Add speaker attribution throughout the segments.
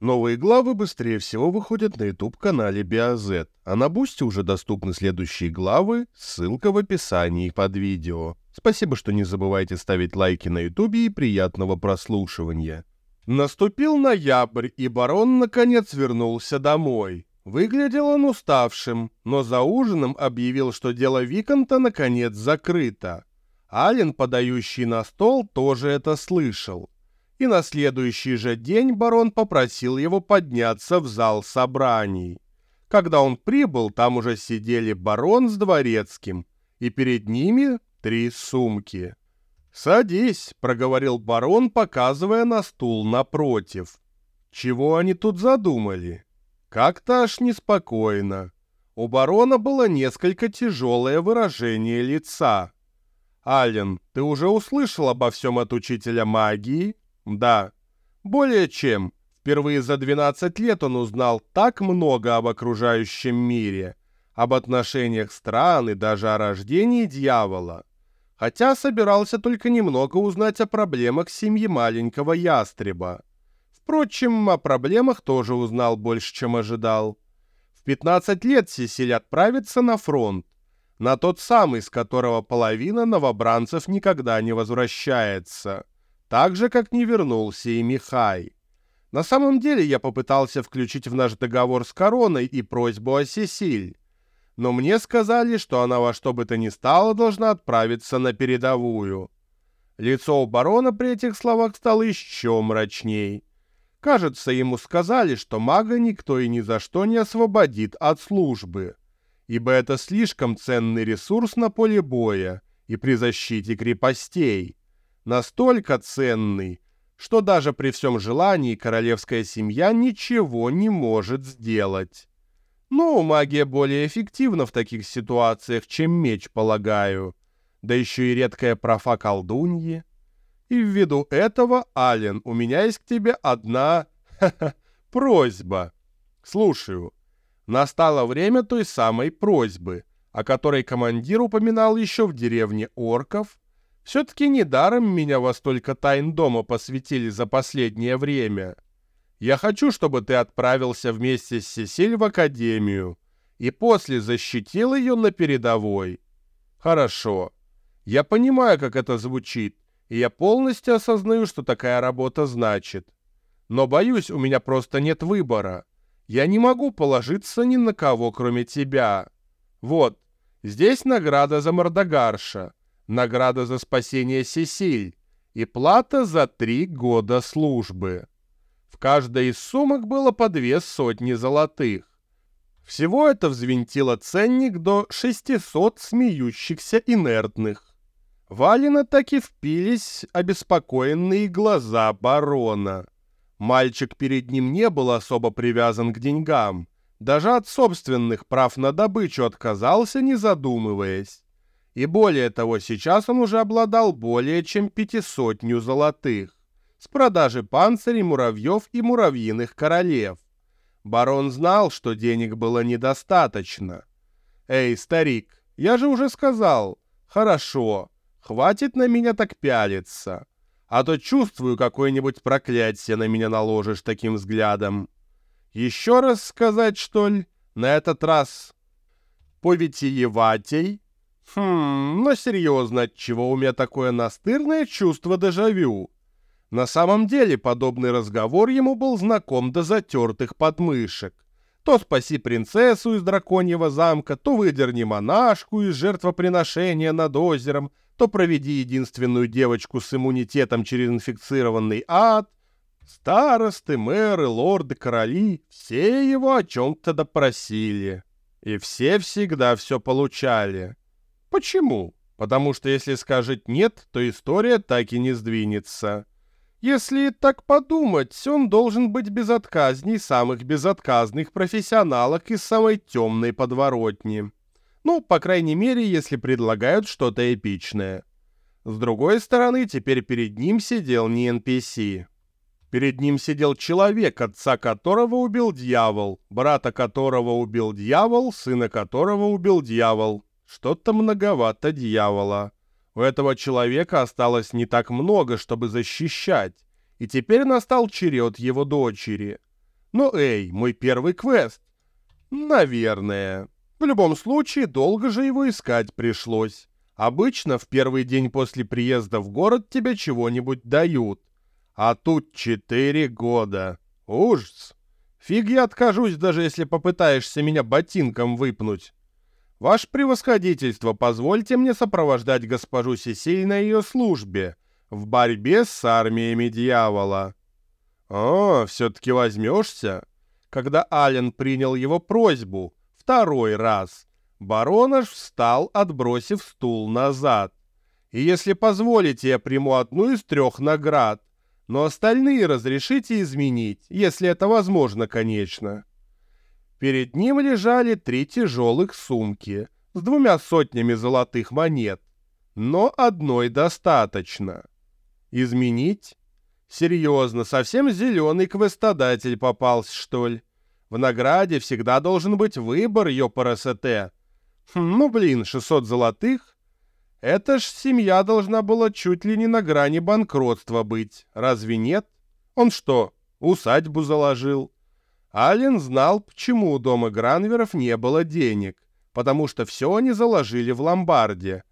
Speaker 1: Новые главы быстрее всего выходят на YouTube-канале BioZ, а на Бусте уже доступны следующие главы, ссылка в описании под видео. Спасибо, что не забывайте ставить лайки на YouTube и приятного прослушивания. Наступил ноябрь, и барон наконец вернулся домой. Выглядел он уставшим, но за ужином объявил, что дело Виконта наконец закрыто. Ален, подающий на стол, тоже это слышал и на следующий же день барон попросил его подняться в зал собраний. Когда он прибыл, там уже сидели барон с дворецким, и перед ними три сумки. «Садись», — проговорил барон, показывая на стул напротив. «Чего они тут задумали?» «Как-то аж неспокойно». У барона было несколько тяжелое выражение лица. «Ален, ты уже услышал обо всем от учителя магии?» Да, более чем. Впервые за 12 лет он узнал так много об окружающем мире, об отношениях стран и даже о рождении дьявола. Хотя собирался только немного узнать о проблемах семьи маленького ястреба. Впрочем, о проблемах тоже узнал больше, чем ожидал. В 15 лет Сесиль отправится на фронт, на тот самый, с которого половина новобранцев никогда не возвращается – так же, как не вернулся и Михай. На самом деле я попытался включить в наш договор с Короной и просьбу о Сесиль, но мне сказали, что она во что бы то ни стало должна отправиться на передовую. Лицо у барона при этих словах стало еще мрачней. Кажется, ему сказали, что мага никто и ни за что не освободит от службы, ибо это слишком ценный ресурс на поле боя и при защите крепостей настолько ценный, что даже при всем желании королевская семья ничего не может сделать. Ну, магия более эффективна в таких ситуациях, чем меч, полагаю. Да еще и редкая профа колдуньи. И ввиду этого, Ален, у меня есть к тебе одна просьба. Слушаю. Настало время той самой просьбы, о которой командир упоминал еще в деревне орков, все-таки недаром меня во столько тайн дома посвятили за последнее время. Я хочу, чтобы ты отправился вместе с Сесиль в академию и после защитил ее на передовой. Хорошо. Я понимаю, как это звучит, и я полностью осознаю, что такая работа значит. Но, боюсь, у меня просто нет выбора. Я не могу положиться ни на кого, кроме тебя. Вот, здесь награда за Мордогарша награда за спасение Сесиль и плата за три года службы. В каждой из сумок было по две сотни золотых. Всего это взвинтило ценник до 600 смеющихся инертных. Валина так и впились обеспокоенные глаза барона. Мальчик перед ним не был особо привязан к деньгам. Даже от собственных прав на добычу отказался, не задумываясь. И более того, сейчас он уже обладал более чем пятисотню золотых с продажи панцирей, муравьев и муравьиных королев. Барон знал, что денег было недостаточно. «Эй, старик, я же уже сказал. Хорошо, хватит на меня так пялиться. А то чувствую, какое-нибудь проклятие на меня наложишь таким взглядом. Еще раз сказать, что ли? На этот раз повитиеватей?» Хм, но серьезно, отчего у меня такое настырное чувство дежавю? На самом деле, подобный разговор ему был знаком до затертых подмышек. То спаси принцессу из драконьего замка, то выдерни монашку из жертвоприношения над озером, то проведи единственную девочку с иммунитетом через инфицированный ад. Старосты, мэры, лорды, короли — все его о чем-то допросили. И все всегда все получали. Почему? Потому что если скажет «нет», то история так и не сдвинется. Если так подумать, он должен быть безотказней самых безотказных профессионалок из самой темной подворотни. Ну, по крайней мере, если предлагают что-то эпичное. С другой стороны, теперь перед ним сидел не NPC. Перед ним сидел человек, отца которого убил дьявол, брата которого убил дьявол, сына которого убил дьявол, что-то многовато дьявола. У этого человека осталось не так много, чтобы защищать, и теперь настал черед его дочери. Но эй, мой первый квест. Наверное. В любом случае, долго же его искать пришлось. Обычно в первый день после приезда в город тебе чего-нибудь дают. А тут четыре года. Ужас. Фиг я откажусь, даже если попытаешься меня ботинком выпнуть. Ваше превосходительство, позвольте мне сопровождать госпожу Сесиль на ее службе в борьбе с армиями дьявола. О, все-таки возьмешься? Когда Ален принял его просьбу второй раз, барон аж встал, отбросив стул назад. И если позволите, я приму одну из трех наград, но остальные разрешите изменить, если это возможно, конечно. Перед ним лежали три тяжелых сумки с двумя сотнями золотых монет, но одной достаточно. Изменить? Серьезно, совсем зеленый квестодатель попался, что ли? В награде всегда должен быть выбор, ёпарасете. Хм, ну, блин, 600 золотых? Это ж семья должна была чуть ли не на грани банкротства быть. Разве нет? Он что, усадьбу заложил? Ален знал, почему у дома Гранверов не было денег. Потому что все они заложили в ломбарде.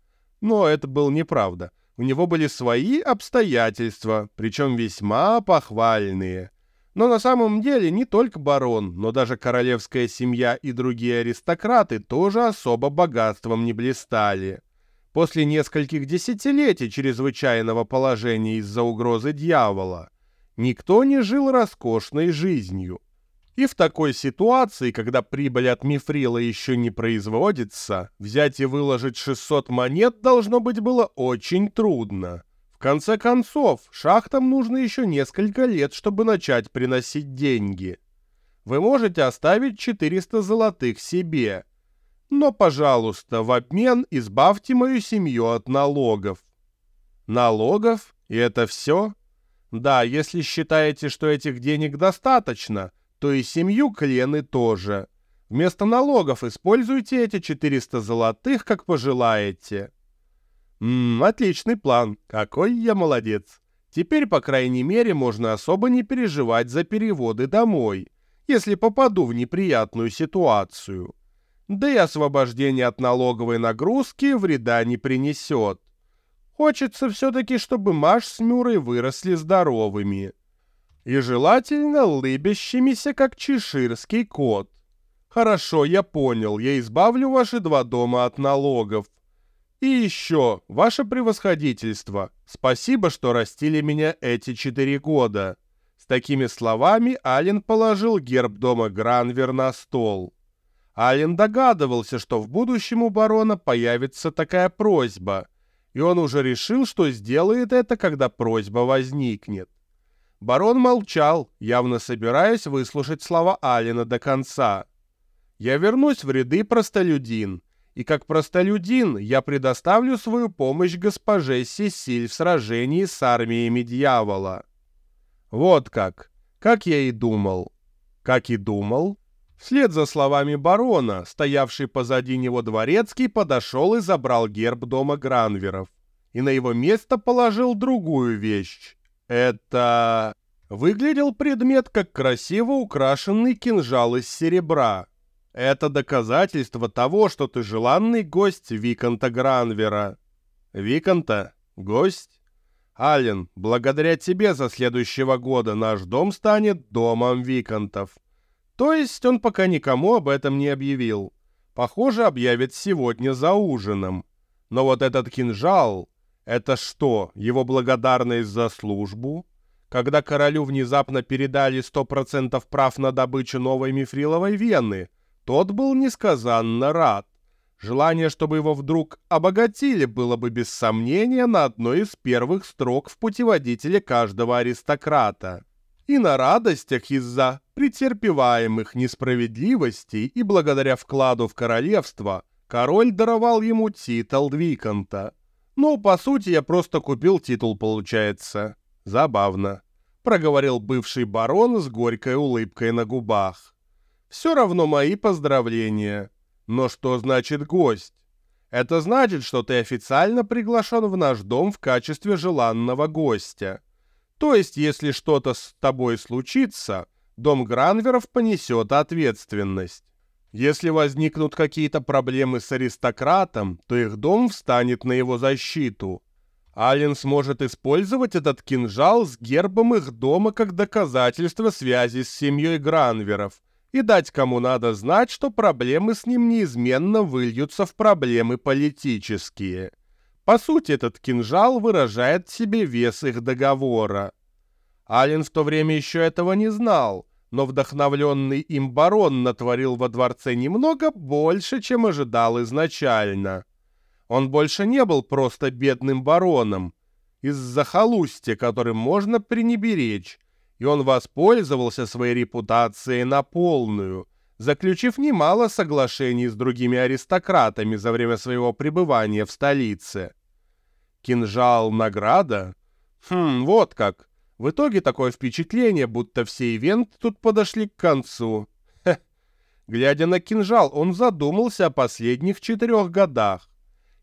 Speaker 1: Но это было неправда. У него были свои обстоятельства, причем весьма похвальные. Но на самом деле не только барон, но даже королевская семья и другие аристократы тоже особо богатством не блистали. После нескольких десятилетий чрезвычайного положения из-за угрозы дьявола никто не жил роскошной жизнью. И в такой ситуации, когда прибыль от мифрила еще не производится, взять и выложить 600 монет должно быть было очень трудно. В конце концов, шахтам нужно еще несколько лет, чтобы начать приносить деньги. Вы можете оставить 400 золотых себе – но, пожалуйста, в обмен избавьте мою семью от налогов. Налогов? И это все? Да, если считаете, что этих денег достаточно, то и семью Клены тоже. Вместо налогов используйте эти 400 золотых, как пожелаете. Ммм, отличный план. Какой я молодец. Теперь, по крайней мере, можно особо не переживать за переводы домой, если попаду в неприятную ситуацию да и освобождение от налоговой нагрузки вреда не принесет. Хочется все-таки, чтобы Маш с Мюрой выросли здоровыми. И желательно лыбящимися, как чеширский кот. Хорошо, я понял, я избавлю ваши два дома от налогов. И еще, ваше превосходительство, спасибо, что растили меня эти четыре года. С такими словами Ален положил герб дома Гранвер на стол. Ален догадывался, что в будущем у барона появится такая просьба, и он уже решил, что сделает это, когда просьба возникнет. Барон молчал, явно собираясь выслушать слова Алина до конца. «Я вернусь в ряды простолюдин, и как простолюдин я предоставлю свою помощь госпоже Сесиль в сражении с армиями дьявола». Вот как. Как я и думал. Как и думал, Вслед за словами барона, стоявший позади него дворецкий подошел и забрал герб дома Гранверов. И на его место положил другую вещь. Это... Выглядел предмет как красиво украшенный кинжал из серебра. Это доказательство того, что ты желанный гость Виконта Гранвера. Виконта? Гость? Ален, благодаря тебе за следующего года наш дом станет домом Виконтов. То есть он пока никому об этом не объявил. Похоже, объявит сегодня за ужином. Но вот этот кинжал... Это что, его благодарность за службу? Когда королю внезапно передали 100% прав на добычу новой мифриловой вены, тот был несказанно рад. Желание, чтобы его вдруг обогатили, было бы без сомнения на одной из первых строк в путеводителе каждого аристократа. И на радостях из-за претерпеваемых несправедливостей и благодаря вкладу в королевство, король даровал ему титул Двиконта. Ну, по сути, я просто купил титул, получается. Забавно. Проговорил бывший барон с горькой улыбкой на губах. Все равно мои поздравления. Но что значит гость? Это значит, что ты официально приглашен в наш дом в качестве желанного гостя. То есть, если что-то с тобой случится, дом Гранверов понесет ответственность. Если возникнут какие-то проблемы с аристократом, то их дом встанет на его защиту. Ален сможет использовать этот кинжал с гербом их дома как доказательство связи с семьей Гранверов и дать кому надо знать, что проблемы с ним неизменно выльются в проблемы политические. По сути, этот кинжал выражает в себе вес их договора. Ален в то время еще этого не знал, но вдохновленный им барон натворил во дворце немного больше, чем ожидал изначально. Он больше не был просто бедным бароном, из-за захолустья, которым можно пренеберечь, и он воспользовался своей репутацией на полную, заключив немало соглашений с другими аристократами за время своего пребывания в столице. Кинжал награда? Хм, вот как. В итоге такое впечатление, будто все ивенты тут подошли к концу. Хе. Глядя на кинжал, он задумался о последних четырех годах.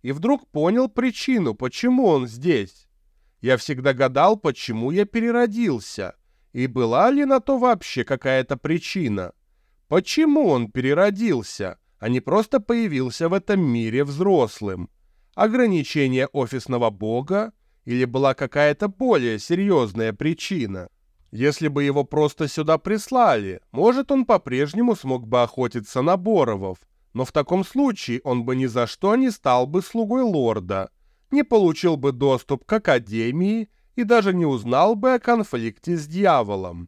Speaker 1: И вдруг понял причину, почему он здесь. Я всегда гадал, почему я переродился. И была ли на то вообще какая-то причина? Почему он переродился, а не просто появился в этом мире взрослым? Ограничение офисного бога? Или была какая-то более серьезная причина? Если бы его просто сюда прислали, может, он по-прежнему смог бы охотиться на Боровов, но в таком случае он бы ни за что не стал бы слугой лорда, не получил бы доступ к Академии и даже не узнал бы о конфликте с дьяволом.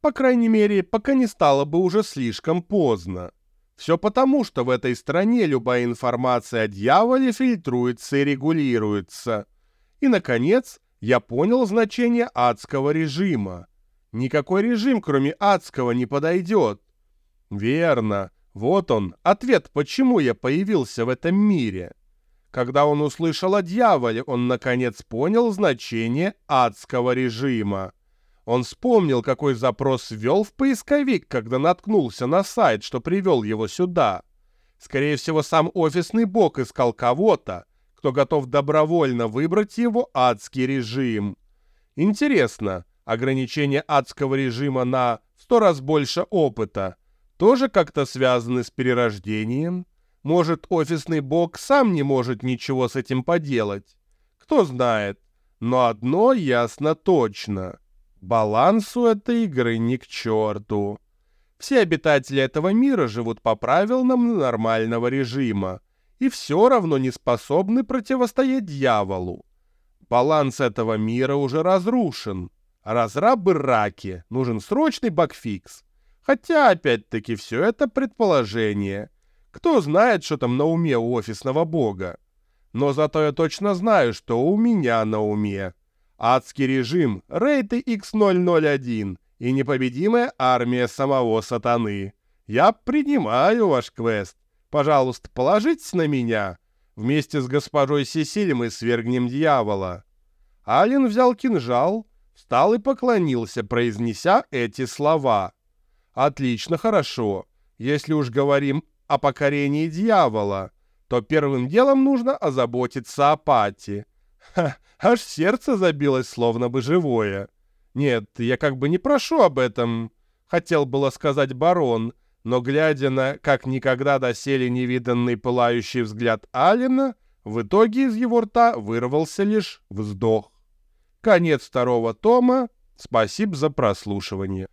Speaker 1: По крайней мере, пока не стало бы уже слишком поздно. Все потому, что в этой стране любая информация о дьяволе фильтруется и регулируется – и, наконец, я понял значение адского режима. Никакой режим, кроме адского, не подойдет. Верно. Вот он, ответ, почему я появился в этом мире. Когда он услышал о дьяволе, он наконец понял значение адского режима. Он вспомнил, какой запрос ввел в поисковик, когда наткнулся на сайт, что привел его сюда. Скорее всего, сам офисный бог искал кого-то, кто готов добровольно выбрать его адский режим. Интересно, ограничение адского режима на в сто раз больше опыта тоже как-то связаны с перерождением? Может, офисный бог сам не может ничего с этим поделать? Кто знает. Но одно ясно точно. Балансу этой игры ни к черту. Все обитатели этого мира живут по правилам нормального режима и все равно не способны противостоять дьяволу. Баланс этого мира уже разрушен. Разрабы раки, нужен срочный багфикс. Хотя, опять-таки, все это предположение. Кто знает, что там на уме у офисного бога? Но зато я точно знаю, что у меня на уме. Адский режим, рейты X001 и непобедимая армия самого сатаны. Я принимаю ваш квест. Пожалуйста, положитесь на меня. Вместе с госпожой Сесиль мы свергнем дьявола». Ален взял кинжал, встал и поклонился, произнеся эти слова. «Отлично, хорошо. Если уж говорим о покорении дьявола, то первым делом нужно озаботиться о Пати. Ха, аж сердце забилось, словно бы живое. Нет, я как бы не прошу об этом, хотел было сказать барон, — но глядя на как никогда доселе невиданный пылающий взгляд Алина, в итоге из его рта вырвался лишь вздох. Конец второго тома. Спасибо за прослушивание.